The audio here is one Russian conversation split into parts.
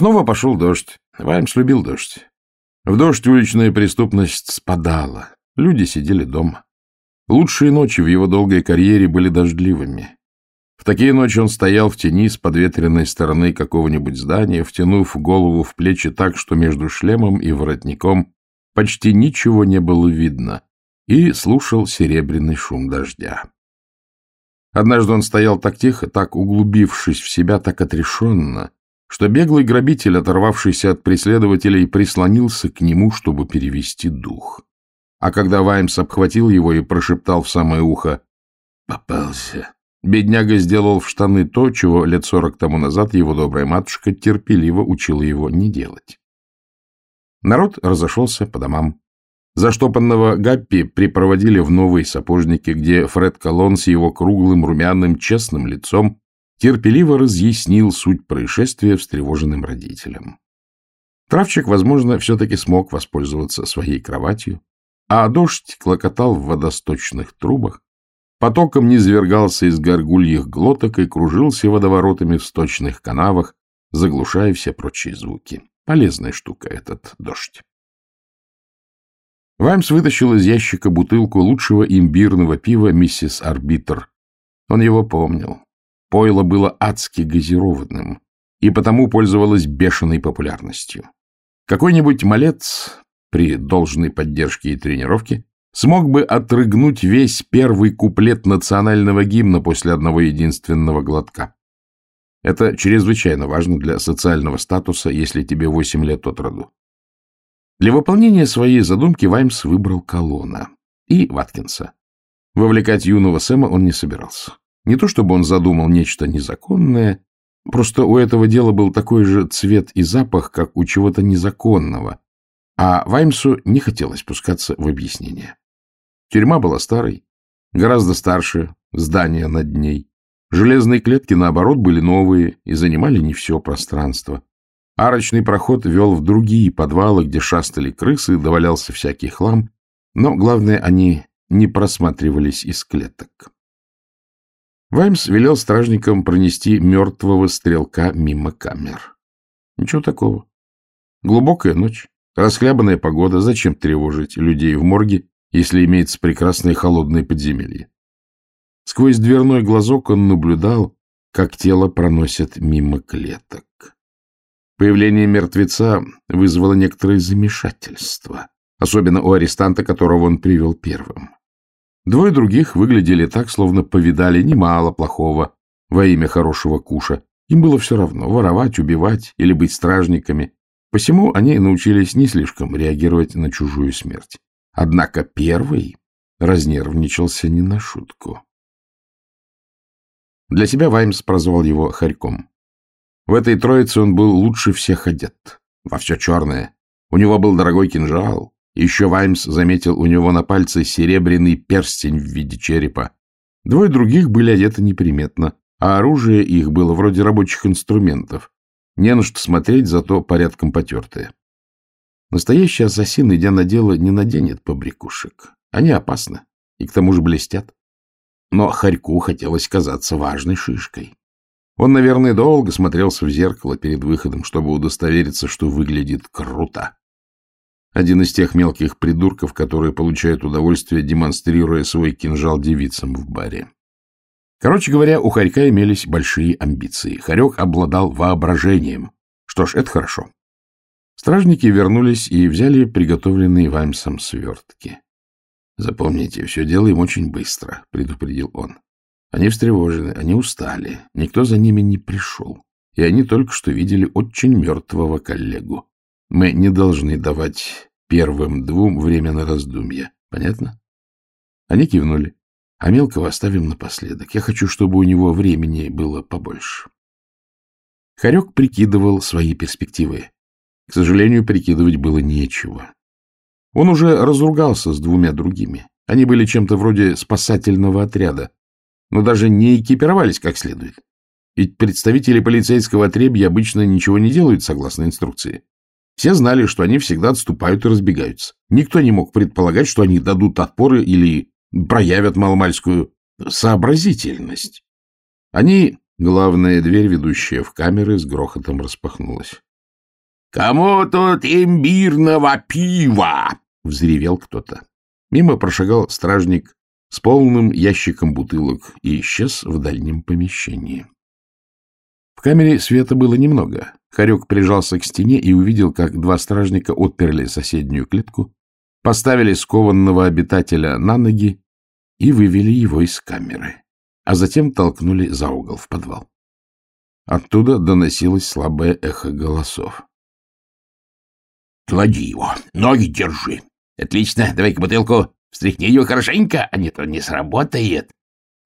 Снова пошел дождь. Ваймс любил дождь. В дождь уличная преступность спадала. Люди сидели дома. Лучшие ночи в его долгой карьере были дождливыми. В такие ночи он стоял в тени с подветренной стороны какого-нибудь здания, втянув голову в плечи так, что между шлемом и воротником почти ничего не было видно, и слушал серебряный шум дождя. Однажды он стоял так тихо, так углубившись в себя, так отрешенно, что беглый грабитель, оторвавшийся от преследователей, прислонился к нему, чтобы перевести дух. А когда Ваймс обхватил его и прошептал в самое ухо «Попался», бедняга сделал в штаны то, чего лет сорок тому назад его добрая матушка терпеливо учила его не делать. Народ разошелся по домам. Заштопанного Гаппи припроводили в новые сапожники, где Фред Колон с его круглым, румяным, честным лицом терпеливо разъяснил суть происшествия встревоженным родителям. Травчик, возможно, все-таки смог воспользоваться своей кроватью, а дождь клокотал в водосточных трубах, потоком низвергался из горгульих глоток и кружился водоворотами в сточных канавах, заглушая все прочие звуки. Полезная штука этот дождь. Ваймс вытащил из ящика бутылку лучшего имбирного пива «Миссис Арбитр». Он его помнил. Пойло было адски газированным и потому пользовалось бешеной популярностью. Какой-нибудь малец при должной поддержке и тренировке смог бы отрыгнуть весь первый куплет национального гимна после одного единственного глотка. Это чрезвычайно важно для социального статуса, если тебе 8 лет от роду. Для выполнения своей задумки Ваймс выбрал Колона и Ваткинса. Вовлекать юного Сэма он не собирался. Не то чтобы он задумал нечто незаконное, просто у этого дела был такой же цвет и запах, как у чего-то незаконного, а Ваймсу не хотелось пускаться в объяснение. Тюрьма была старой, гораздо старше здания над ней. Железные клетки, наоборот, были новые и занимали не все пространство. Арочный проход вел в другие подвалы, где шастали крысы, довалялся всякий хлам, но, главное, они не просматривались из клеток. Ваймс велел стражникам пронести мертвого стрелка мимо камер. Ничего такого. Глубокая ночь, расхлябанная погода, зачем тревожить людей в морге, если имеется прекрасное холодное подземелье? Сквозь дверной глазок он наблюдал, как тело проносят мимо клеток. Появление мертвеца вызвало некоторое замешательство, особенно у арестанта, которого он привел первым. Двое других выглядели так, словно повидали немало плохого во имя хорошего куша. Им было все равно — воровать, убивать или быть стражниками. Посему они научились не слишком реагировать на чужую смерть. Однако первый разнервничался не на шутку. Для себя Ваймс прозвал его Харьком. В этой троице он был лучше всех одет, во все черное. У него был дорогой кинжал. Еще Ваймс заметил у него на пальце серебряный перстень в виде черепа. Двое других были одеты неприметно, а оружие их было вроде рабочих инструментов. Не на что смотреть, зато порядком потертые. Настоящий ассасин, идя на дело, не наденет побрякушек. Они опасны и к тому же блестят. Но Харьку хотелось казаться важной шишкой. Он, наверное, долго смотрелся в зеркало перед выходом, чтобы удостовериться, что выглядит круто. Один из тех мелких придурков, которые получают удовольствие, демонстрируя свой кинжал девицам в баре. Короче говоря, у Харька имелись большие амбиции. Харек обладал воображением. Что ж, это хорошо. Стражники вернулись и взяли приготовленные Ваймсом свертки. «Запомните, все делаем очень быстро», — предупредил он. Они встревожены, они устали, никто за ними не пришел, и они только что видели очень мертвого коллегу. Мы не должны давать первым двум время на раздумье. Понятно? Они кивнули. А мелкого оставим напоследок. Я хочу, чтобы у него времени было побольше. Харек прикидывал свои перспективы. К сожалению, прикидывать было нечего. Он уже разругался с двумя другими. Они были чем-то вроде спасательного отряда, но даже не экипировались как следует. Ведь представители полицейского отребья обычно ничего не делают согласно инструкции. Все знали, что они всегда отступают и разбегаются. Никто не мог предполагать, что они дадут отпоры или проявят маломальскую сообразительность. Они... Главная дверь, ведущая в камеры, с грохотом распахнулась. Кому тут имбирного пива? — взревел кто-то. Мимо прошагал стражник с полным ящиком бутылок и исчез в дальнем помещении. В камере света было немного. Харек прижался к стене и увидел, как два стражника отперли соседнюю клетку, поставили скованного обитателя на ноги и вывели его из камеры, а затем толкнули за угол в подвал. Оттуда доносилось слабое эхо голосов. — Клади его, ноги держи. Отлично, давай-ка бутылку, встряхни ее хорошенько, а не то не сработает.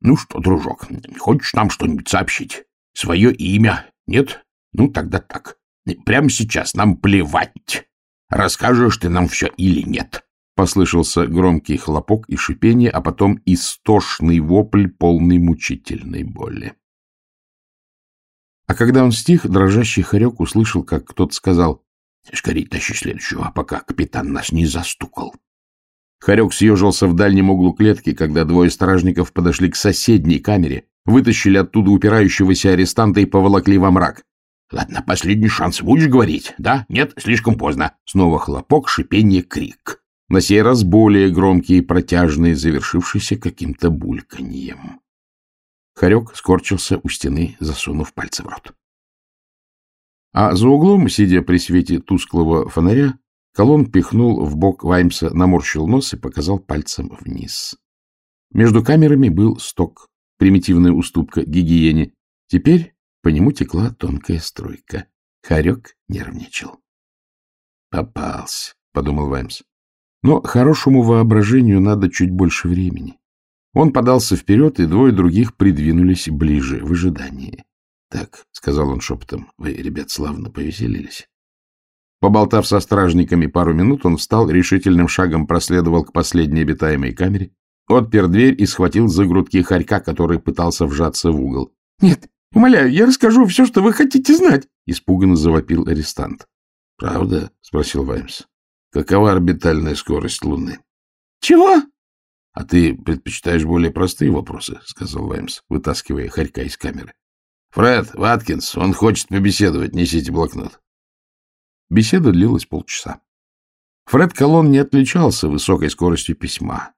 Ну что, дружок, хочешь нам что-нибудь сообщить? Свое имя? Нет? Ну, тогда так. Прямо сейчас нам плевать. Расскажешь ты нам все или нет. Послышался громкий хлопок и шипение, а потом истошный вопль, полный мучительной боли. А когда он стих, дрожащий хорек услышал, как кто-то сказал, — Скорей тащи следующего, пока капитан нас не застукал. Хорек съежился в дальнем углу клетки, когда двое стражников подошли к соседней камере, вытащили оттуда упирающегося арестанта и поволокли во мрак. — Ладно, последний шанс. Будешь говорить? Да? Нет? Слишком поздно. Снова хлопок, шипение, крик. На сей раз более громкие и протяжные, завершившиеся каким-то бульканьем. Хорек скорчился у стены, засунув пальцы в рот. А за углом, сидя при свете тусклого фонаря, колонн пихнул в бок Ваймса, наморщил нос и показал пальцем вниз. Между камерами был сток, примитивная уступка гигиене. Теперь по нему текла тонкая струйка. Харек нервничал. «Попался», — подумал Ваймс. Но хорошему воображению надо чуть больше времени. Он подался вперед, и двое других придвинулись ближе, в ожидании. — Так, — сказал он шепотом, — вы, ребят, славно повеселились. Поболтав со стражниками пару минут, он встал, решительным шагом проследовал к последней обитаемой камере, отпер дверь и схватил за грудки хорька, который пытался вжаться в угол. — Нет, умоляю, я расскажу все, что вы хотите знать! — испуганно завопил арестант. — Правда? — спросил Ваймс. — Какова орбитальная скорость Луны? — Чего? — А ты предпочитаешь более простые вопросы, — сказал Ваймс, вытаскивая хорька из камеры. — Фред, Ваткинс, он хочет побеседовать, несите блокнот. Беседа длилась полчаса. Фред Колон не отличался высокой скоростью письма,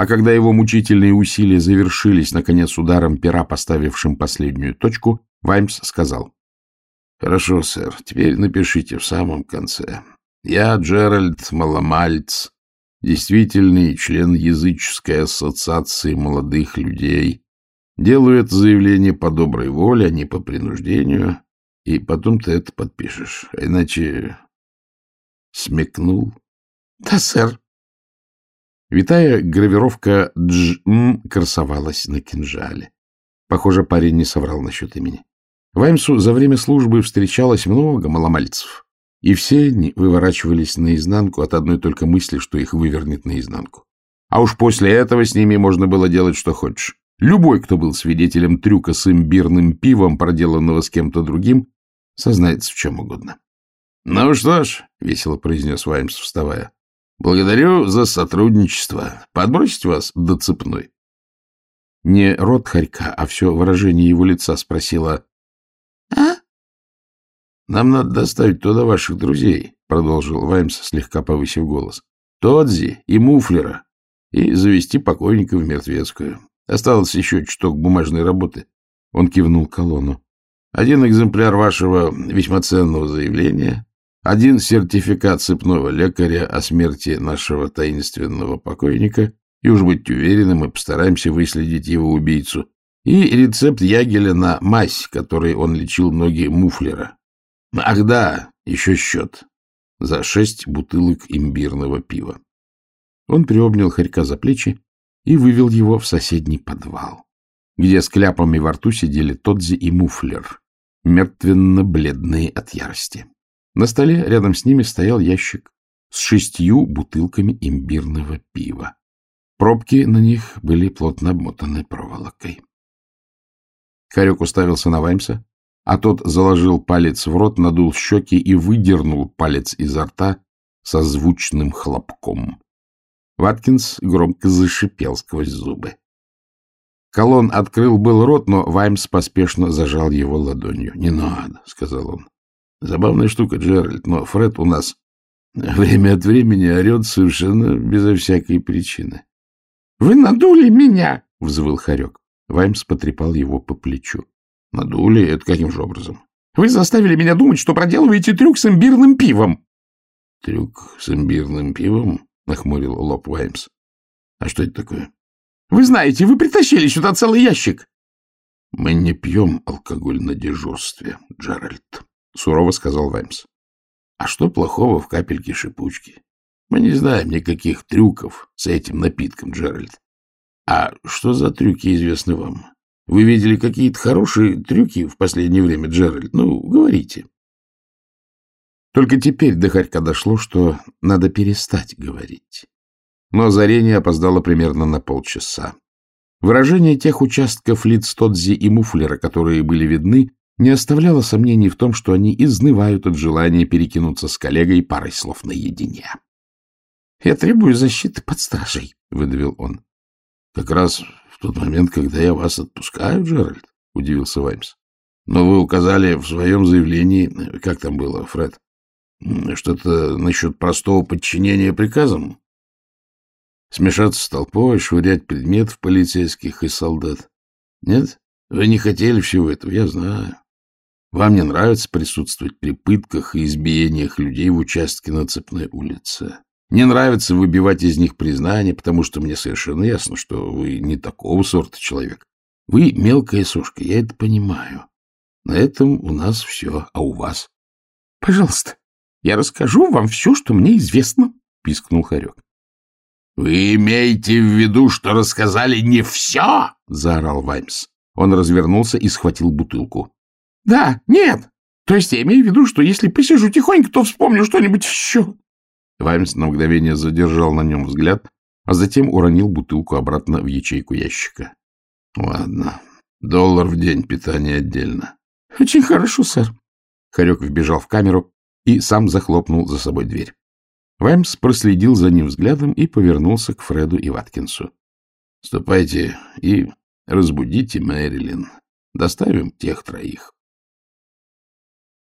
а когда его мучительные усилия завершились, наконец, ударом пера, поставившим последнюю точку, Ваймс сказал. — Хорошо, сэр, теперь напишите в самом конце. Я Джеральд Маломальц, действительный член языческой ассоциации молодых людей. Делаю это заявление по доброй воле, а не по принуждению, и потом ты это подпишешь. А иначе смекнул. — Да, сэр. Витая гравировка «Дж-М» красовалась на кинжале. Похоже, парень не соврал насчет имени. Ваймсу за время службы встречалось много маломальцев. И все они выворачивались наизнанку от одной только мысли, что их вывернет наизнанку. А уж после этого с ними можно было делать, что хочешь. Любой, кто был свидетелем трюка с имбирным пивом, проделанного с кем-то другим, сознается в чем угодно. — Ну что ж, — весело произнес Ваймс, вставая, — благодарю за сотрудничество. Подбросить вас до цепной. Не рот хорька, а все выражение его лица спросила. — А? Нам надо доставить туда ваших друзей, — продолжил Ваймс, слегка повысив голос. — Тодзи и Муфлера. И завести покойника в мертвецкую. Осталось еще чуток бумажной работы. Он кивнул колонну. Один экземпляр вашего весьма ценного заявления, один сертификат цепного лекаря о смерти нашего таинственного покойника, и уж будьте уверены, мы постараемся выследить его убийцу, и рецепт Ягеля на мазь, которой он лечил ноги Муфлера. Ах да, еще счет. За шесть бутылок имбирного пива. Он приобнял Харька за плечи и вывел его в соседний подвал, где с кляпами во рту сидели Тодзи и Муфлер, мертвенно-бледные от ярости. На столе рядом с ними стоял ящик с шестью бутылками имбирного пива. Пробки на них были плотно обмотаны проволокой. Харек уставился на Ваймса, а тот заложил палец в рот, надул щеки и выдернул палец изо рта со звучным хлопком. Ваткинс громко зашипел сквозь зубы. Колон открыл был рот, но Ваймс поспешно зажал его ладонью. — Не надо, — сказал он. Забавная штука, Джеральд, но Фред у нас время от времени орет совершенно безо всякой причины. — Вы надули меня! — взвыл Харек. Ваймс потрепал его по плечу. — Надули? Это каким же образом? — Вы заставили меня думать, что проделываете трюк с имбирным пивом. — Трюк с имбирным пивом? — нахмурил лоб Ваймс. — А что это такое? — Вы знаете, вы притащили сюда целый ящик. — Мы не пьем алкоголь на дежурстве, Джеральд, — сурово сказал Ваймс. — А что плохого в капельке шипучки? Мы не знаем никаких трюков с этим напитком, Джеральд. А что за трюки известны вам? Вы видели какие-то хорошие трюки в последнее время, Джеральд? Ну, говорите. Только теперь до Харька дошло, что надо перестать говорить. Но озарение опоздало примерно на полчаса. Выражение тех участков лиц Тодзи и Муфлера, которые были видны, не оставляло сомнений в том, что они изнывают от желания перекинуться с коллегой парой слов наедине. — Я требую защиты под стражей, — выдавил он. — Как раз в тот момент, когда я вас отпускаю, Джеральд, — удивился Ваймс. — Но вы указали в своем заявлении, как там было, Фред, что-то насчет простого подчинения приказам? Смешаться с толпой, швырять предметов полицейских и солдат. Нет? Вы не хотели всего этого, я знаю. Вам не нравится присутствовать при пытках и избиениях людей в участке на Цепной улице. Не нравится выбивать из них признание, потому что мне совершенно ясно, что вы не такого сорта человек. Вы мелкая сушка, я это понимаю. На этом у нас все, а у вас? — Пожалуйста, я расскажу вам все, что мне известно, — пискнул Харек. — Вы имеете в виду, что рассказали не все? — заорал Ваймс. Он развернулся и схватил бутылку. — Да, нет. То есть я имею в виду, что если посижу тихонько, то вспомню что-нибудь еще. Ваймс на мгновение задержал на нем взгляд, а затем уронил бутылку обратно в ячейку ящика. — Ладно. Доллар в день, питание отдельно. — Очень хорошо, сэр. Харек вбежал в камеру и сам захлопнул за собой дверь. Ваймс проследил за ним взглядом и повернулся к Фреду и Ваткинсу. — Ступайте и разбудите Мэрилин. Доставим тех троих.